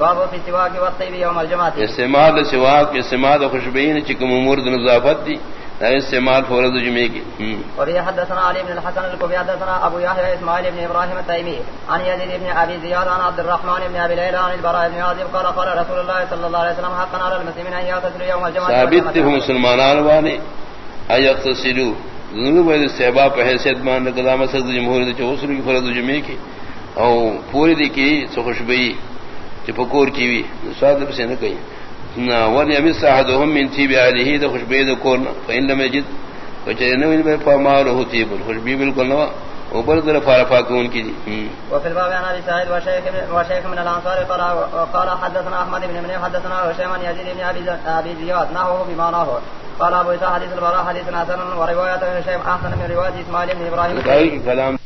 باب في السواك والطيب يوم الجمعة. استعمال سواک استعمال خوشبین چکم امور نظافت دی. استعمال فورد جمعے کی. وبه حدثنا علي بن الحسن الكوفي حدثنا ابو يحيى اسماعيل بن ابراهيم التيمي عن يزيد بن ابي زياد عن عبد الرحمن بن ابي ليلى عن البراء بن عازب قال قال رسول الله صلى الله عليه وسلم حقا على المسلمين ان يغتسلوا يوم الجمعة. ثابت هم مسلمانان وانے ان يغتسلوا ذنوب و استحباب پر حیثیت مان قدام صدر جمہوریت کی فرض جمعے کی. او پوری دی کی سو خوشبئی. کہ پکور کی وی سواد سے نہ کہیں نہ ون یمی صاحدهم من تیب علیہ دا خوشبی دا کورنا فإن لم یجد وچے نوین بے فما رہو تیب خوشبی بالکل نوا. اوپر در فارفا کون کی دی. وفي الباب عن ابي سعيد وشيخ وشيخ من الانصار قال قال حدثنا احمد بن منيع حدثنا هشام بن يزيد بن ابي ابي زياد، نحوه بمعناه قال ابو اسحاق حديث البراء حديث حسن وروايه هشام احسن من روايه اسماعيل بن ابراهيم کلام